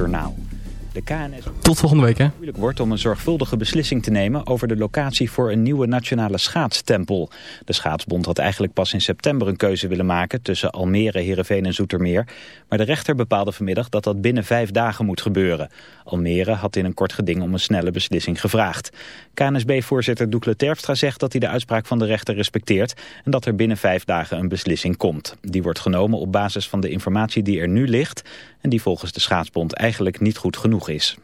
Journaal. De KNS Tot volgende week, hè? moeilijk wordt om een zorgvuldige beslissing te nemen over de locatie voor een nieuwe nationale schaatstempel. De schaatsbond had eigenlijk pas in september een keuze willen maken tussen Almere, Heerenveen en Zoetermeer. Maar de rechter bepaalde vanmiddag dat dat binnen vijf dagen moet gebeuren. Almere had in een kort geding om een snelle beslissing gevraagd. KNSB-voorzitter Doekle Terpstra zegt dat hij de uitspraak van de rechter respecteert en dat er binnen vijf dagen een beslissing komt. Die wordt genomen op basis van de informatie die er nu ligt en die volgens de schaatsbond eigenlijk niet goed genoeg is.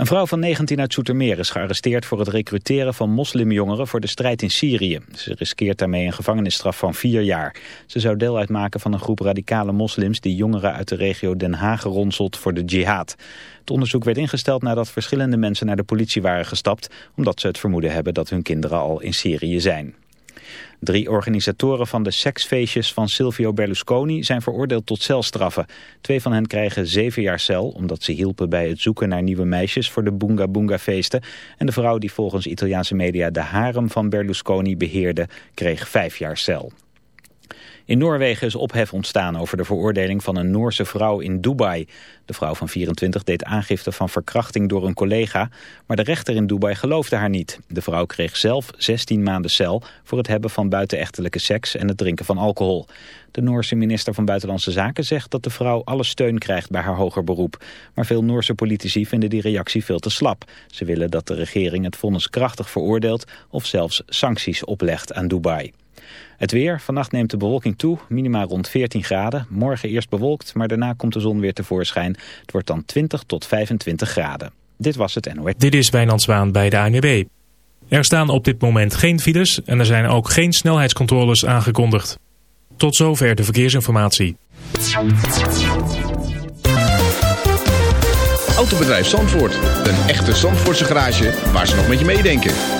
Een vrouw van 19 uit Zoetermeer is gearresteerd voor het recruteren van moslimjongeren voor de strijd in Syrië. Ze riskeert daarmee een gevangenisstraf van vier jaar. Ze zou deel uitmaken van een groep radicale moslims die jongeren uit de regio Den Haag ronselt voor de jihad. Het onderzoek werd ingesteld nadat verschillende mensen naar de politie waren gestapt, omdat ze het vermoeden hebben dat hun kinderen al in Syrië zijn. Drie organisatoren van de seksfeestjes van Silvio Berlusconi zijn veroordeeld tot celstraffen. Twee van hen krijgen zeven jaar cel omdat ze hielpen bij het zoeken naar nieuwe meisjes voor de Boonga Boonga feesten. En de vrouw die volgens Italiaanse media de harem van Berlusconi beheerde kreeg vijf jaar cel. In Noorwegen is ophef ontstaan over de veroordeling van een Noorse vrouw in Dubai. De vrouw van 24 deed aangifte van verkrachting door een collega, maar de rechter in Dubai geloofde haar niet. De vrouw kreeg zelf 16 maanden cel voor het hebben van buitenechtelijke seks en het drinken van alcohol. De Noorse minister van Buitenlandse Zaken zegt dat de vrouw alle steun krijgt bij haar hoger beroep. Maar veel Noorse politici vinden die reactie veel te slap. Ze willen dat de regering het vonnis krachtig veroordeelt of zelfs sancties oplegt aan Dubai. Het weer. Vannacht neemt de bewolking toe. Minima rond 14 graden. Morgen eerst bewolkt, maar daarna komt de zon weer tevoorschijn. Het wordt dan 20 tot 25 graden. Dit was het NOS. Dit is Wijnand Zwaan bij de ANWB. Er staan op dit moment geen files en er zijn ook geen snelheidscontroles aangekondigd. Tot zover de verkeersinformatie. Autobedrijf Zandvoort. Een echte Zandvoortse garage waar ze nog met je meedenken.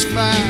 satisfied.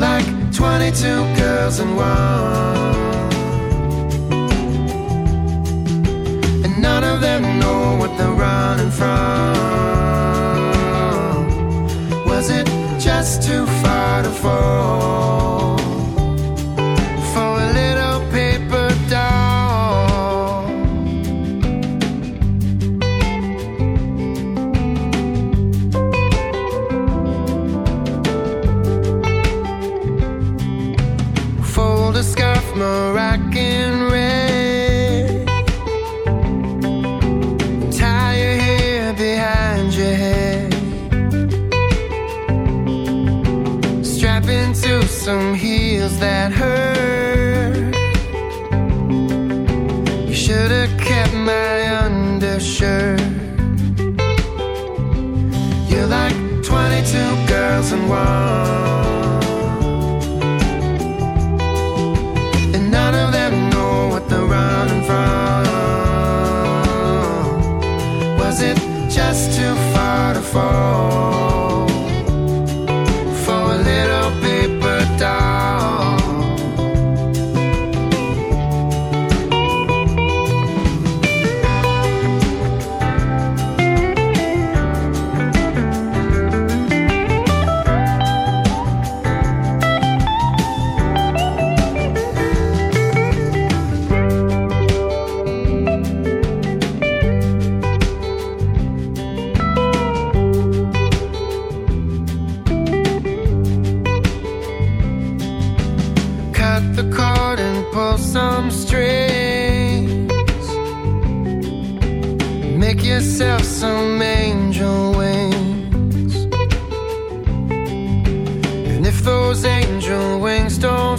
like 22 girls in one. And none of them know what they're running from. Was it just too far to fall? You're like 22 girls in one. yourself some angel wings. And if those angel wings don't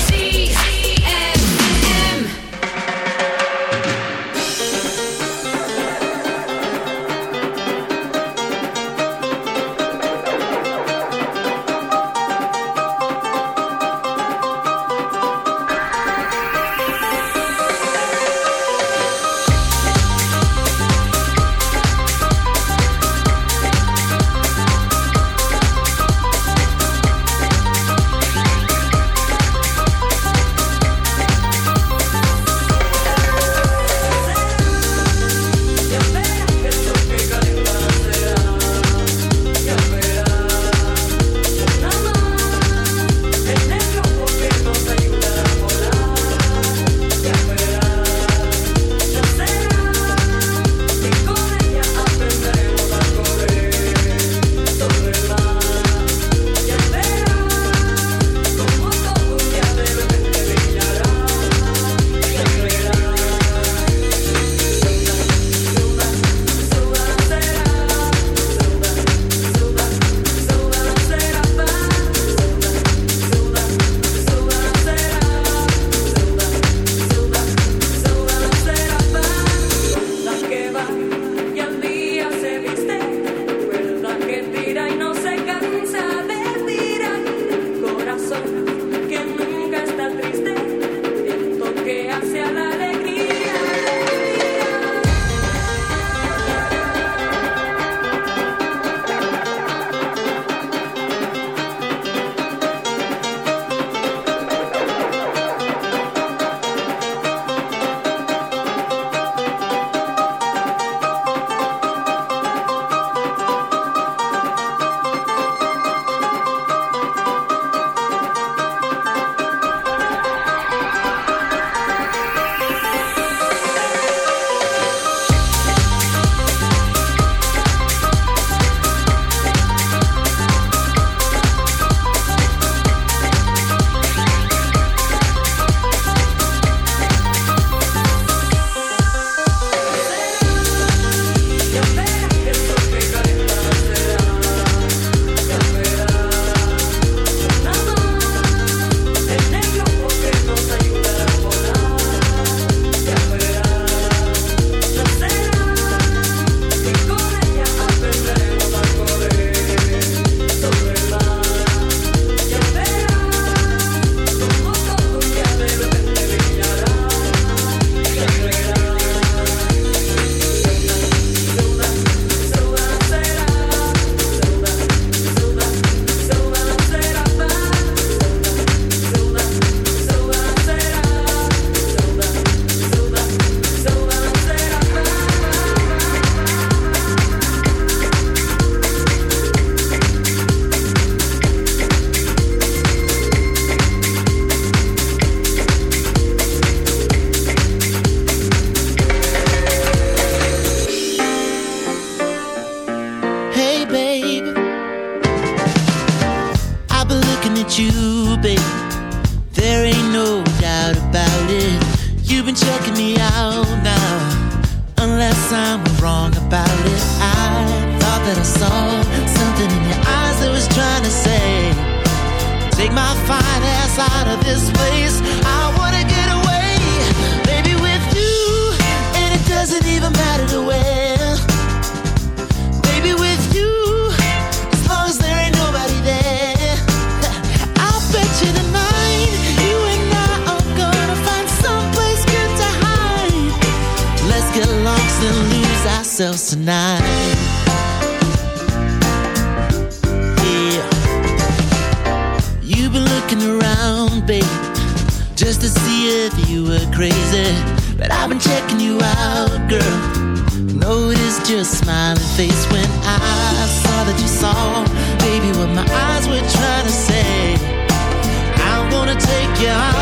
Yeah.